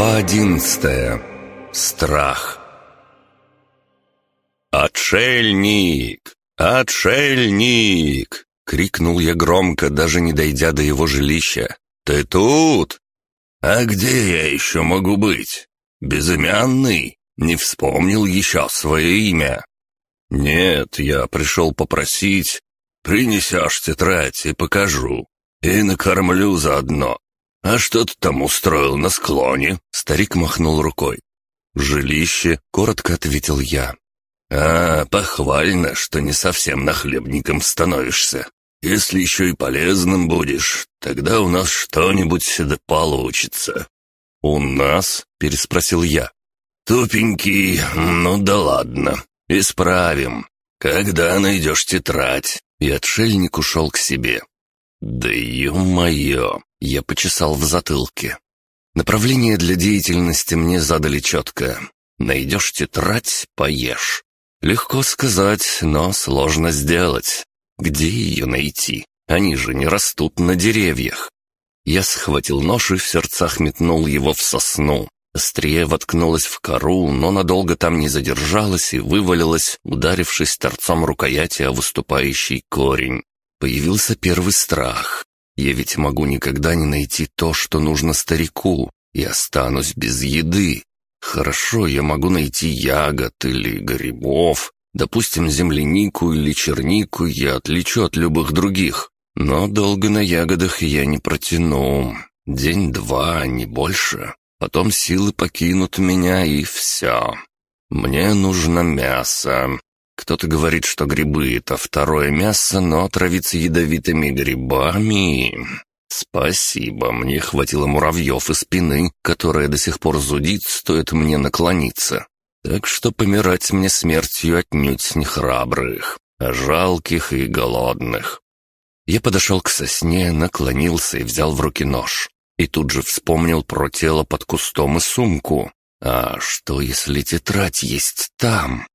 Глава одиннадцатая. Страх. «Отшельник! Отшельник!» — крикнул я громко, даже не дойдя до его жилища. «Ты тут?» «А где я еще могу быть? Безымянный? Не вспомнил еще свое имя?» «Нет, я пришел попросить. Принесешь тетрадь и покажу. И накормлю заодно. «А что ты там устроил на склоне?» Старик махнул рукой. «Жилище», — коротко ответил я. «А, похвально, что не совсем нахлебником становишься. Если еще и полезным будешь, тогда у нас что-нибудь да получится». «У нас?» — переспросил я. «Тупенький, ну да ладно, исправим. Когда найдешь тетрадь?» И отшельник ушел к себе. «Да ё-моё!» — я почесал в затылке. Направление для деятельности мне задали четко. Найдешь тетрадь — поешь. Легко сказать, но сложно сделать. Где ее найти? Они же не растут на деревьях. Я схватил нож и в сердцах метнул его в сосну. Острее воткнулась в кору, но надолго там не задержалась и вывалилась, ударившись торцом рукояти о выступающий корень. Появился первый страх. Я ведь могу никогда не найти то, что нужно старику, и останусь без еды. Хорошо, я могу найти ягод или грибов. Допустим, землянику или чернику я отличу от любых других. Но долго на ягодах я не протяну. День-два, не больше. Потом силы покинут меня, и все. Мне нужно мясо. Кто-то говорит, что грибы — это второе мясо, но отравиться ядовитыми грибами... Спасибо, мне хватило муравьев и спины, которая до сих пор зудит, стоит мне наклониться. Так что помирать мне смертью отнюдь не храбрых, а жалких и голодных. Я подошел к сосне, наклонился и взял в руки нож. И тут же вспомнил про тело под кустом и сумку. А что, если тетрадь есть там?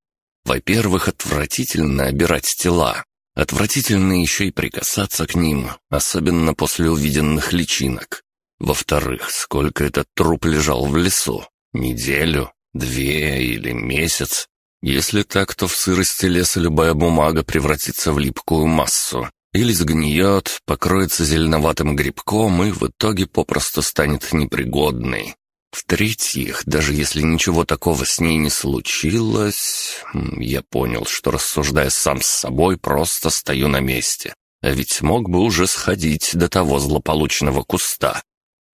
Во-первых, отвратительно обирать тела. Отвратительно еще и прикасаться к ним, особенно после увиденных личинок. Во-вторых, сколько этот труп лежал в лесу? Неделю? Две или месяц? Если так, то в сырости леса любая бумага превратится в липкую массу. Или сгниет, покроется зеленоватым грибком и в итоге попросту станет непригодной. В-третьих, даже если ничего такого с ней не случилось, я понял, что, рассуждая сам с собой, просто стою на месте. А ведь мог бы уже сходить до того злополучного куста.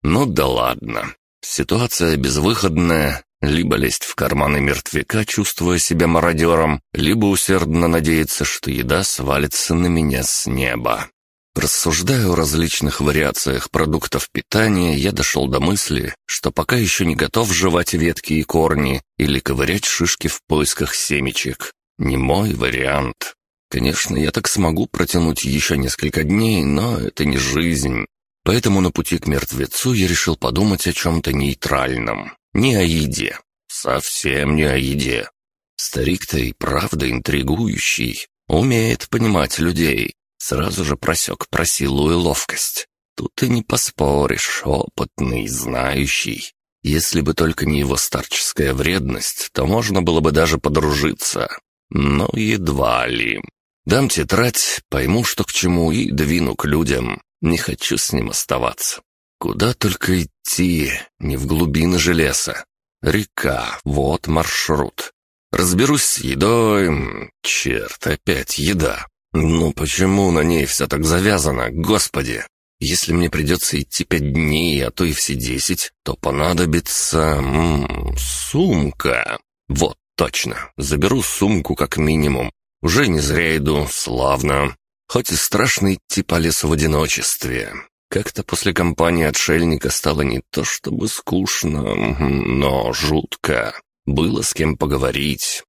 Ну да ладно. Ситуация безвыходная. Либо лезть в карманы мертвяка, чувствуя себя мародером, либо усердно надеяться, что еда свалится на меня с неба. Рассуждая о различных вариациях продуктов питания, я дошел до мысли, что пока еще не готов жевать ветки и корни или ковырять шишки в поисках семечек. Не мой вариант. Конечно, я так смогу протянуть еще несколько дней, но это не жизнь. Поэтому на пути к мертвецу я решил подумать о чем-то нейтральном. Не о еде. Совсем не о еде. Старик-то и правда интригующий. Умеет понимать людей. Сразу же просек про силу и ловкость. Тут и не поспоришь, опытный, знающий. Если бы только не его старческая вредность, то можно было бы даже подружиться. Но едва ли. Дам тетрадь, пойму, что к чему, и двину к людям. Не хочу с ним оставаться. Куда только идти, не в глубины же леса. Река, вот маршрут. Разберусь с едой... Черт, опять еда. «Ну почему на ней все так завязано, господи? Если мне придется идти пять дней, а то и все десять, то понадобится... М -м, сумка. Вот, точно, заберу сумку как минимум. Уже не зря иду, славно. Хоть и страшно идти по лесу в одиночестве. Как-то после компании отшельника стало не то чтобы скучно, но жутко. Было с кем поговорить.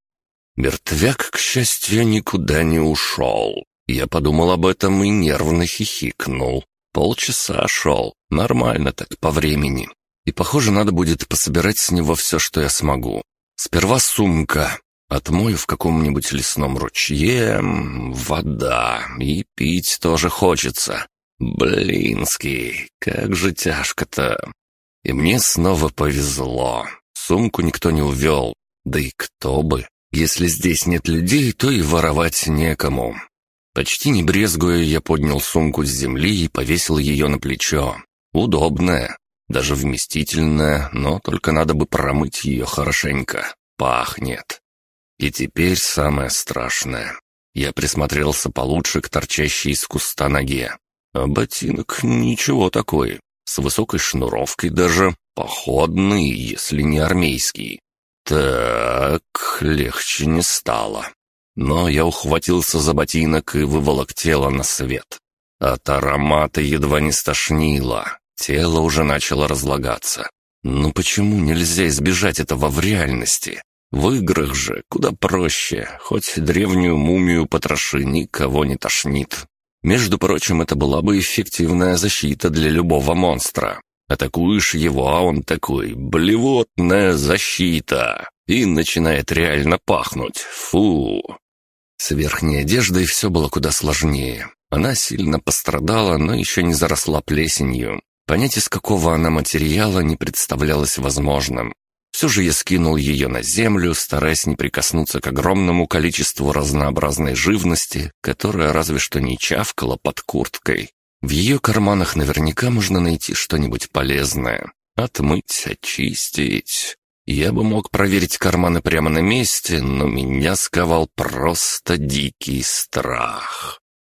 Мертвяк, к счастью, никуда не ушел. Я подумал об этом и нервно хихикнул. Полчаса шел, нормально так по времени. И, похоже, надо будет пособирать с него все, что я смогу. Сперва сумка, отмою в каком-нибудь лесном ручье, вода, и пить тоже хочется. Блинский, как же тяжко-то. И мне снова повезло. Сумку никто не увел. Да и кто бы. Если здесь нет людей, то и воровать некому. Почти не брезгуя, я поднял сумку с земли и повесил ее на плечо. Удобная, даже вместительная, но только надо бы промыть ее хорошенько. Пахнет. И теперь самое страшное. Я присмотрелся получше к торчащей из куста ноге. А ботинок ничего такой, с высокой шнуровкой даже, походный, если не армейский. Так, легче не стало. Но я ухватился за ботинок и выволок тело на свет. От аромата едва не стошнило, тело уже начало разлагаться. Ну почему нельзя избежать этого в реальности? В играх же куда проще, хоть древнюю мумию потроши, никого не тошнит. Между прочим, это была бы эффективная защита для любого монстра. Атакуешь его, а он такой «блевотная защита» и начинает реально пахнуть. Фу! С верхней одеждой все было куда сложнее. Она сильно пострадала, но еще не заросла плесенью. Понять, из какого она материала, не представлялось возможным. Все же я скинул ее на землю, стараясь не прикоснуться к огромному количеству разнообразной живности, которая разве что не чавкала под курткой. В ее карманах наверняка можно найти что-нибудь полезное. Отмыть, очистить. Я бы мог проверить карманы прямо на месте, но меня сковал просто дикий страх.